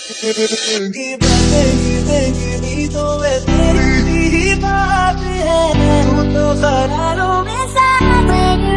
की बातें जिंदगी तो वे तेरी ही बात है तू तो करारों में साथ जिंदगी